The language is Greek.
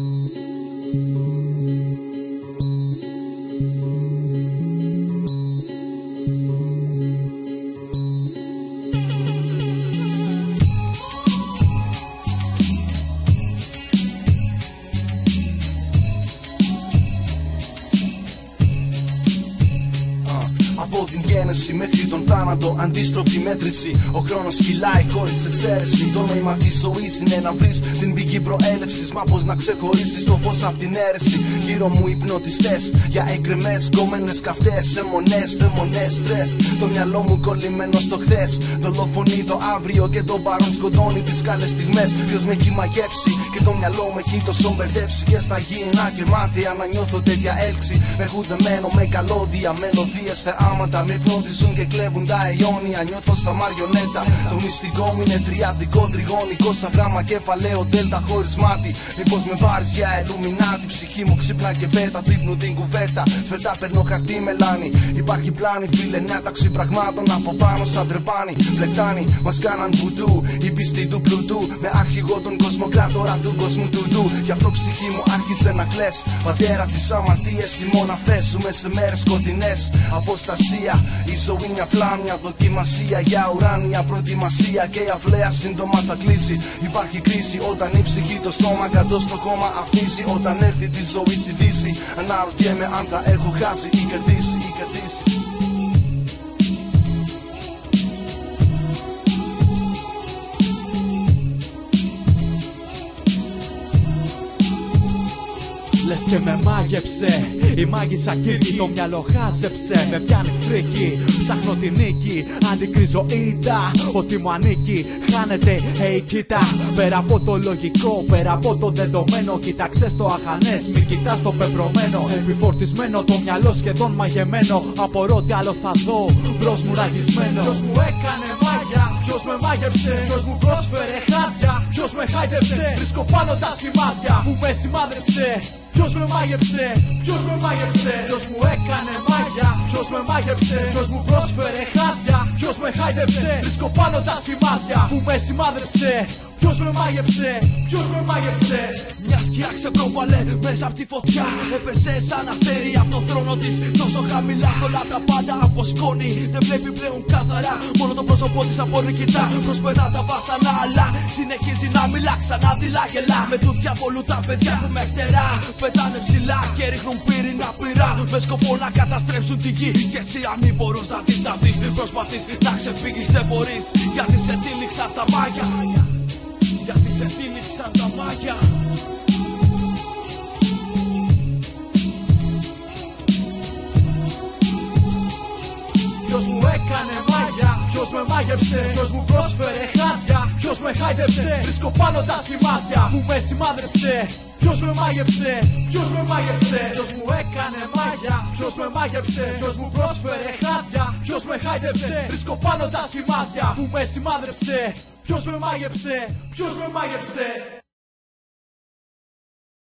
Από την γέννηση μέχρι τον θάνατο, αντίστροφη μέτρηση. Ο χρόνος κυλάει χωρίς εξαίρεση. Το νόημα της ζωής είναι να βρεις την πηγή προέλευσης. Μα πώς να ξεχωρίσεις το φως από την αίρεση. Γύρω μου υπνοτιστές για εκκρεμέ, κομμένες καυτές, αιμονές, δαιμονές, στρες. Το μυαλό μου κολλημένο στο χθες. Δολοφονεί το αύριο και το παρόν σκοτώνει τις καλές στιγμές. Ποιος με έχει μαγέψει και το μυαλό με έχει τόσο μπερδέψει. Και στα γήινα και μάτια να νιώθω τέτοια έλξη. Με χουδεμένο με καλώδια, μελωδίε θεά πράγματα με φρόντιζουν και κλέβουν τα αιώνια. Νιώθω σαν μαριονέτα. Το μυστικό μου είναι τριαδικό τριγώνικο. Σαν γράμμα κεφαλαίο δέλτα χωρίς μάτι. Μήπως με βάρεις για ελουμινάτη. Ψυχή μου ξύπνα και πέτα. Τύπνου την κουβέρτα. Σφετά παίρνω χαρτί μελάνι. Υπάρχει πλάνη, φίλε, νέα ταξί πραγμάτων από πάνω σαν τρεπάνι. Πλεκτάνι, μας κάναν βουντού. Η πίστη του πλουτού. Με αρχηγό τον κοσμοκράτορα του κόσμου του ντου. Γι' αυτό ψυχή μου άρχισε να κλε. Πατέρα τι αμαρτίε, οι μοναφέ ζούμε σε μέρες σκοτεινέ. Απόσταση η ζωή μια απλά μια δοκιμασία για ουράνια προετοιμασία και η αυλαία σύντομα θα κλείσει. Υπάρχει κρίση όταν η ψυχή το σώμα κάτω στο κόμμα αφήσει. Όταν έρθει τη ζωή στη δύση, αναρωτιέμαι αν θα έχω χάσει ή κερδίσει ή κερδίσει. Λες και με μάγεψε. Η μάγισσα κύρκη το μυαλό χάζεψε. Με πιάνει φρίκι Ψάχνω την νίκη. Αντικρίζω ήττα Ότι μου ανήκει. Χάνεται hey κοίτα. Πέρα από το λογικό Πέρα από το δεδομένο. Κοίταξε το αχανές Μην κοιτάς το πεπρωμένο. Επιφορτισμένο το μυαλό σχεδόν μαγεμένο. Απορώ τι άλλο θα δω Μπρος μου ραγισμένο. Ποιος μου έκανε μάγια Ποιος με μάγεψε. Ποιος μου πρόσφερε χάδια Ποιος με χάιδεψε Βρίσκω πάνω τα σημάδια. Που με σημάδεψε Ποιος με μάγεψε, ποιος με μάγεψε. Ποιος μου έκανε μάγια, ποιος με μάγεψε. Ποιος μου πρόσφερε χάδια, ποιος με χάιδεψε. Βρίσκω πάνω τα σημάδια. Που με σημάδεψε Ποιος με μάγεψε, ποιος με μάγεψε Μια σκιά ξεπρόβαλε μέσα από τη φωτιά. Έπεσε σαν αστέρι από το θρόνο της. Τόσο χαμηλά όλα τα πάντα από σκόνη Δεν βλέπει πλέον καθαρά. Μόνο το πρόσωπό της από κοιτά. Προσπερνά τα βάσανα αλλά συνεχίζει να μιλά. Ξανά δειλά γελά. Με του διαβολού τα παιδιά που με φτερά Πετάνε ψηλά και ρίχνουν πύρινα πυρά. Με σκοπό να καταστρέψουν τη γη. Και εσύ ανήμπορος να τη σταθείς. Προσπαθείς να ξεφύγεις δεν μπορείς. Γιατί σε τύλιξα τα μάγια Γιατί σε τύλιξα τα μάγια Ποιος μου έκανε μάγια, ποιος με μάγεψε Ποιος μου πρόσφερε χάδια, ποιος με χάιδεψε Βρίσκω πάνω τα σημάδια που με σημάδεψε. Ποιος με μάγεψε, ποιος με μάγεψε Ποιος μου έκανε μάγια, ποιος με μάγεψε Ποιος μου πρόσφερε χάδια, ποιος με χάιδεψε. Βρίσκω πάνω τα σημάδια που με σημάδεψε Ποιος με μάγεψε, ποιος με μάγεψε